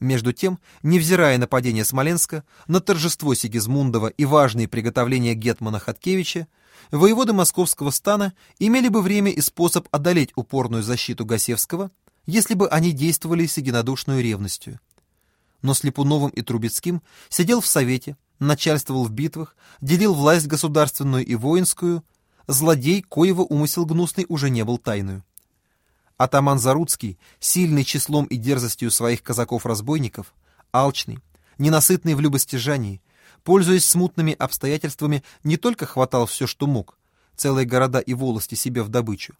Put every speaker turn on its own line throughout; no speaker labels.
Между тем, невзирая на падение Смоленска, на торжество Сигизмундова и важные приготовления Гетмана Хаткевича, воеводы московского стана имели бы время и способ одолеть упорную защиту Гасевского, если бы они действовали с единодушной ревностью. Но с Липуновым и Трубецким сидел в совете, начальствовал в битвах, делил власть государственную и воинскую, злодей, коего умысел гнусный уже не был тайную. Атаман Заруцкий, сильный числом и дерзостью своих казаков-разбойников, алчный, ненасытный в любостяжании, пользуясь смутными обстоятельствами, не только хватал все, что мог, целые города и волости себе в добычу,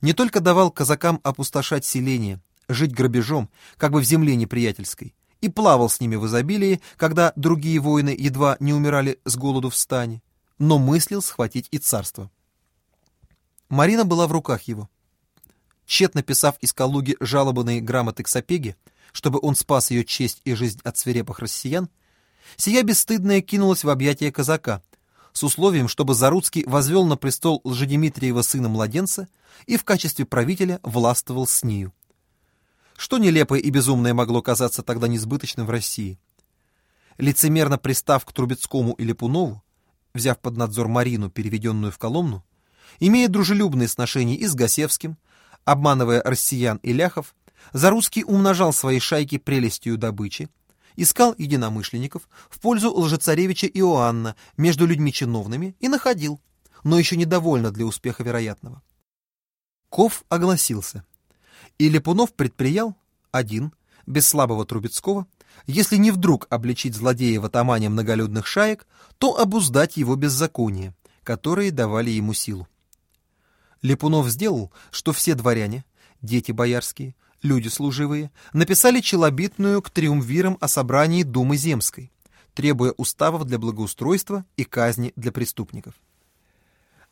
не только давал казакам опустошать селение, жить грабежом, как бы в земле неприятельской, и плавал с ними в изобилии, когда другие воины едва не умирали с голоду в стане, но мыслил схватить и царство. Марина была в руках его тщетно писав из Калуги жалобные грамоты к Сапеге, чтобы он спас ее честь и жизнь от свирепых россиян, сия бесстыдная кинулась в объятия казака, с условием, чтобы Заруцкий возвел на престол Лжедимитриева сына-младенца и в качестве правителя властвовал с нею. Что нелепое и безумное могло казаться тогда несбыточным в России? Лицемерно пристав к Трубецкому или Пунову, взяв под надзор Марину, переведенную в Коломну, имея дружелюбные сношения и с Гасевским, Обманывая россиян и ляхов, Зарусский умножал свои шайки прелестью добычи, искал единомышленников в пользу лжецаревича Иоанна между людьми чиновными и находил, но еще недовольно для успеха вероятного. Ков огласился. И Лепунов предприял, один, без слабого Трубецкого, если не вдруг обличить злодея в атамане многолюдных шаек, то обуздать его беззаконие, которые давали ему силу. Липунов сделал, что все дворяне, дети боярские, люди служивые, написали челобитную к триумвирам о собрании Думы Земской, требуя уставов для благоустройства и казни для преступников.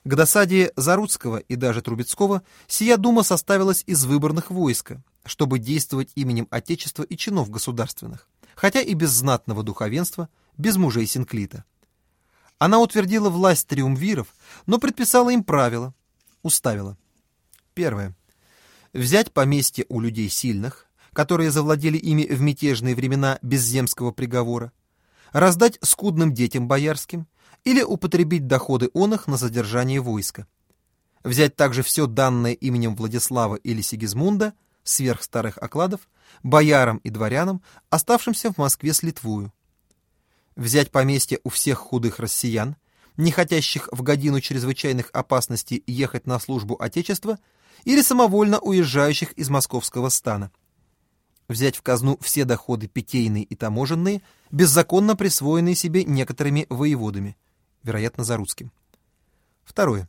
К досаде Заруцкого и даже Трубецкого сия дума составилась из выборных войска, чтобы действовать именем Отечества и чинов государственных, хотя и без знатного духовенства, без мужей Синклита. Она утвердила власть триумвиров, но предписала им правила, уставила. Первое. Взять поместье у людей сильных, которые завладели ими в мятежные времена без земского приговора, раздать скудным детям боярским или употребить доходы он их на содержание войска. Взять также все данное именем Владислава или Сигизмунда, сверх старых окладов, боярам и дворянам, оставшимся в Москве с Литвою. Взять поместье у всех худых россиян, не хотящих в годину чрезвычайных опасностей ехать на службу Отечества, или самовольно уезжающих из московского стана. Взять в казну все доходы питейные и таможенные, беззаконно присвоенные себе некоторыми воеводами, вероятно, за русским. Второе.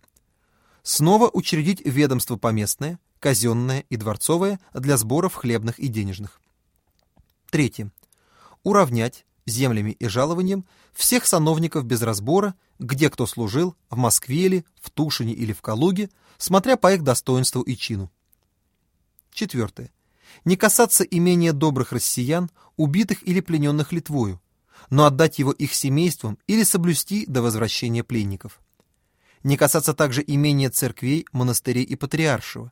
Снова учредить ведомство поместное, казенное и дворцовое для сборов хлебных и денежных. Третье. Уравнять, землями и жалованием всех сановников без разбора, где кто служил, в Москве ли, в Тушине или в Калуге, смотря по их достоинству и чину. Четвертое. Не касаться имения добрых россиян, убитых или плененных Литвою, но отдать его их семействам или соблюсти до возвращения пленников. Не касаться также имения церквей, монастырей и патриаршего.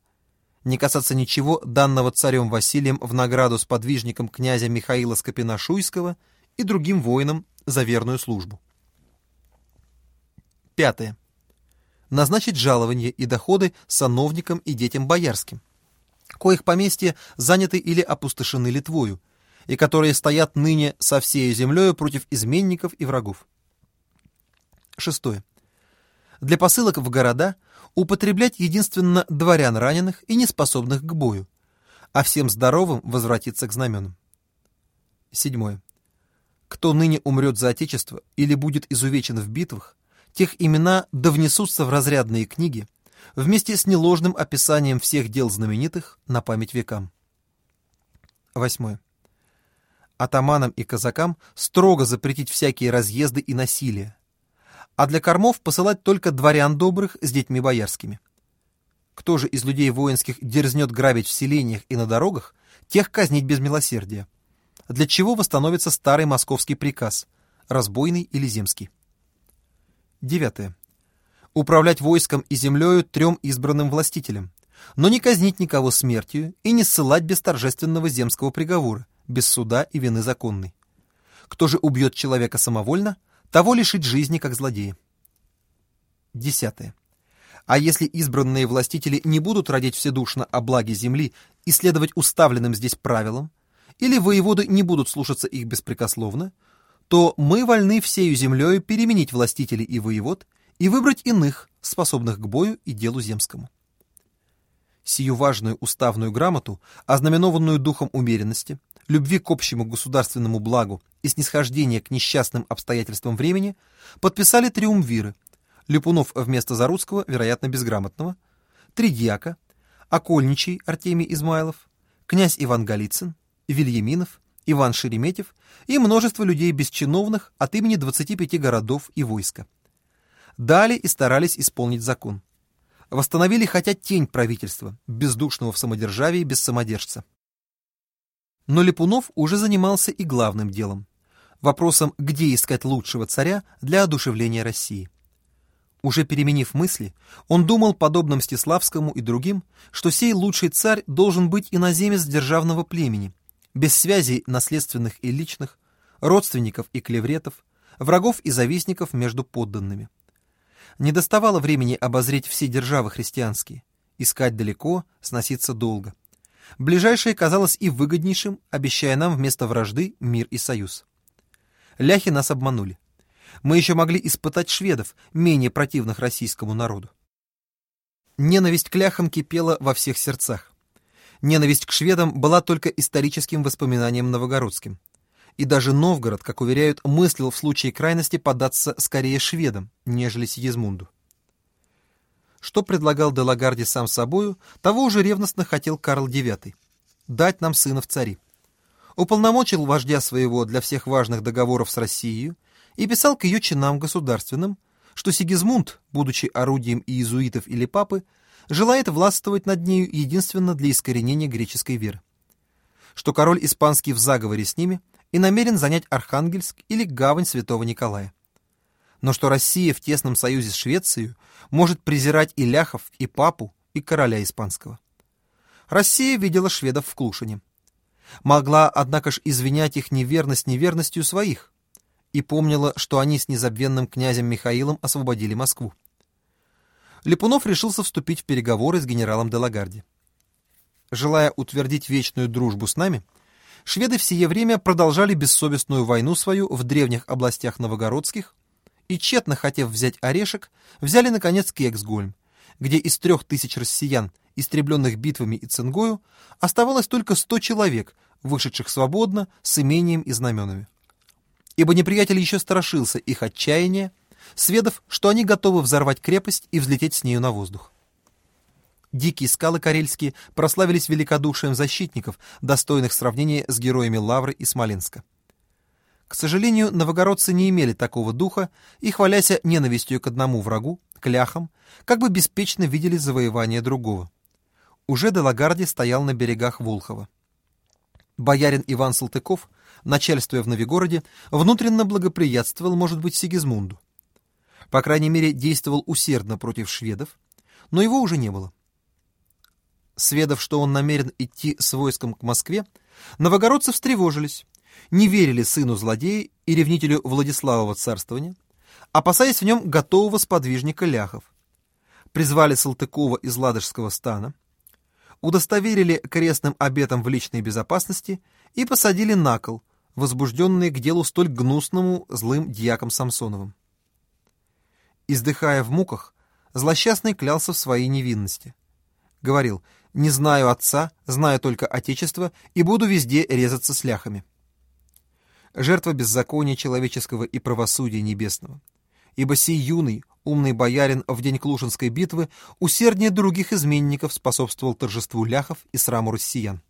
Не касаться ничего, данного царем Василием в награду сподвижникам князя Михаила Скопина-Шуйского – и другим воинам за верную службу. Пятое. Назначить жалования и доходы сановникам и детям боярским, коих поместья заняты или опустошены Литвою, и которые стоят ныне со всей землею против изменников и врагов. Шестое. Для посылок в города употреблять единственно дворян раненых и неспособных к бою, а всем здоровым возвратиться к знаменам. Седьмое. Кто ныне умрет за Отечество или будет изувечен в битвах, тех имена да внесутся в разрядные книги вместе с неложным описанием всех дел знаменитых на память векам. Восьмое. Атаманам и казакам строго запретить всякие разъезды и насилие, а для кормов посылать только дворян добрых с детьми боярскими. Кто же из людей воинских дерзнет грабить в селениях и на дорогах, тех казнить без милосердия для чего восстановится старый московский приказ, разбойный или земский. Девятое. Управлять войском и землею трем избранным властителям, но не казнить никого смертью и не ссылать без торжественного земского приговора, без суда и вины законной. Кто же убьет человека самовольно, того лишить жизни, как злодея. Десятое. А если избранные властители не будут родить вседушно о благе земли и следовать уставленным здесь правилам, или воеводы не будут слушаться их беспрекословно, то мы вольны всею землею переменить властителей и воевод и выбрать иных, способных к бою и делу земскому. Сию важную уставную грамоту, ознаменованную духом умеренности, любви к общему государственному благу и снисхождения к несчастным обстоятельствам времени, подписали триумвиры, Липунов вместо Заруцкого, вероятно, безграмотного, три дьяка, Окольничий Артемий Измайлов, князь Иван Голицын, Вильяминов, Иван Шереметьев и множество людей бесчиновных от имени 25 городов и войска. Дали и старались исполнить закон. Восстановили хотя тень правительства, бездушного в самодержавии без самодержца. Но Липунов уже занимался и главным делом – вопросом, где искать лучшего царя для одушевления России. Уже переменив мысли, он думал, подобно Мстиславскому и другим, что сей лучший царь должен быть иноземец державного племени, без связей наследственных и личных, родственников и клевретов, врагов и завистников между подданными. Не доставало времени обозреть все державы христианские, искать далеко, сноситься долго. Ближайшее казалось и выгоднейшим, обещая нам вместо вражды мир и союз. Ляхи нас обманули. Мы еще могли испытать шведов, менее противных российскому народу. Ненависть к ляхам кипела во всех сердцах. Ненависть к шведам была только историческим воспоминанием новогородским. И даже Новгород, как уверяют, мыслил в случае крайности податься скорее шведам, нежели Сигизмунду. Что предлагал Делагарди сам собою, того уже ревностно хотел Карл IX — дать нам сына в цари. Уполномочил вождя своего для всех важных договоров с Россией и писал к ее чинам государственным, что Сигизмунд, будучи орудием иезуитов или папы, желает властвовать над нею единственно для искоренения греческой веры. Что король испанский в заговоре с ними и намерен занять Архангельск или гавань святого Николая. Но что Россия в тесном союзе с Швецией может презирать и ляхов, и папу, и короля испанского. Россия видела шведов в Клушине. Могла, однако ж, извинять их неверность неверностью своих, и помнила, что они с незабвенным князем Михаилом освободили Москву. Липунов решился вступить в переговоры с генералом Делагарди. Желая утвердить вечную дружбу с нами, шведы в сие время продолжали бессовестную войну свою в древних областях новогородских и, тщетно хотев взять Орешек, взяли, наконец, Кексгольм, где из трех тысяч россиян, истребленных битвами и цингою, оставалось только сто человек, вышедших свободно, с имением и знаменами. Ибо неприятель еще страшился их отчаяния, сведав, что они готовы взорвать крепость и взлететь с нею на воздух. Дикие скалы карельские прославились великодушием защитников, достойных сравнения с героями Лавры и Смоленска. К сожалению, новогородцы не имели такого духа и, хваляся ненавистью к одному врагу, к ляхам, как бы беспечно видели завоевание другого. Уже Делагарди стоял на берегах Волхова. Боярин Иван Салтыков, начальствуя в Новигороде, внутренно благоприятствовал, может быть, Сигизмунду. По крайней мере, действовал усердно против шведов, но его уже не было. Сведав, что он намерен идти с войском к Москве, новогородцы встревожились, не верили сыну злодея и ревнителю Владиславова царствования, опасаясь в нем готового сподвижника ляхов. Призвали Салтыкова из Ладожского стана, удостоверили крестным обетом в личной безопасности и посадили на кол, возбужденные к делу столь гнусному злым дьяком Самсоновым. Издыхая в муках, злосчастный клялся в своей невинности. Говорил, не знаю отца, знаю только отечество и буду везде резаться с ляхами. Жертва беззакония человеческого и правосудия небесного. Ибо сей юный, умный боярин в день Клушинской битвы усерднее других изменников способствовал торжеству ляхов и сраму россиян.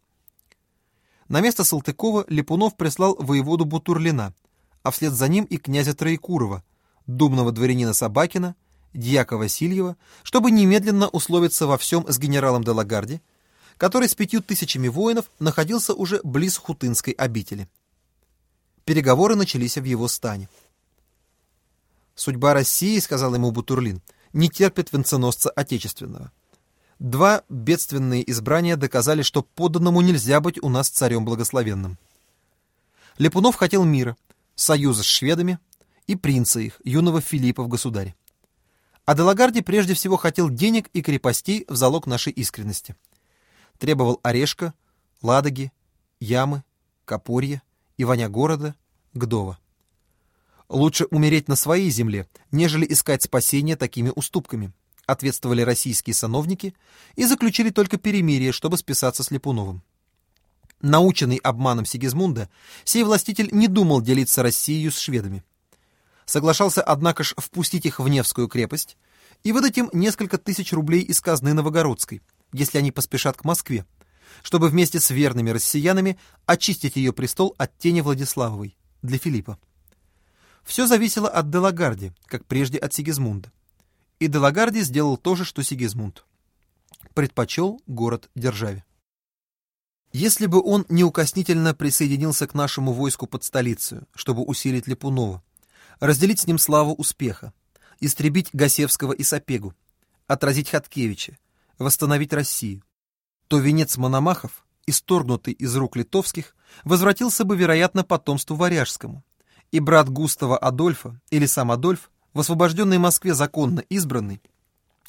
На место Салтыкова Липунов прислал воеводу Бутурлина, а вслед за ним и князя Троекурова, думного дворянина Собакина, дьяка Васильева, чтобы немедленно условиться во всем с генералом Делагарди, который с пятью тысячами воинов находился уже близ Хутынской обители. Переговоры начались в его стане. «Судьба России, — сказал ему Бутурлин, — не терпит венценосца отечественного. Два бедственные избрания доказали, что подданному нельзя быть у нас царем благословенным. Липунов хотел мира, союза с шведами и принца их, юного Филиппа в государе. А Делагарди прежде всего хотел денег и крепостей в залог нашей искренности. Требовал Орешка, Ладоги, Ямы, Копорья, Иваня города, Гдова. Лучше умереть на своей земле, нежели искать спасения такими уступками, ответствовали российские сановники и заключили только перемирие, чтобы списаться с Липуновым. Наученный обманом Сигизмунда, сей властитель не думал делиться Россией с шведами. Соглашался, однако ж, впустить их в Невскую крепость и выдать им несколько тысяч рублей из казны Новогородской, если они поспешат к Москве, чтобы вместе с верными россиянами очистить ее престол от тени Владиславовой для Филиппа. Все зависело от Делагарди, как прежде от Сигизмунда. И Делагарди сделал то же, что Сигизмунд. Предпочел город державе. Если бы он неукоснительно присоединился к нашему войску под столицу, чтобы усилить Липунова, разделить с ним славу успеха, истребить Гасевского и Сапегу, отразить Хаткевича, восстановить Россию, то венец Мономахов, исторгнутый из рук литовских, возвратился бы, вероятно, потомству варяжскому, и брат Густава Адольфа, или сам Адольф, в освобожденной Москве законно избранный,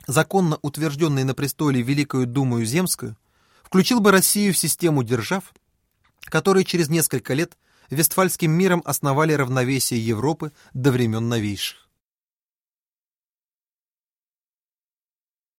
законно утвержденный на престоле Великую Думаю Земскую, включил бы Россию в систему держав, которые через несколько лет Вестфальским миром основали равновесие Европы до времен новейших.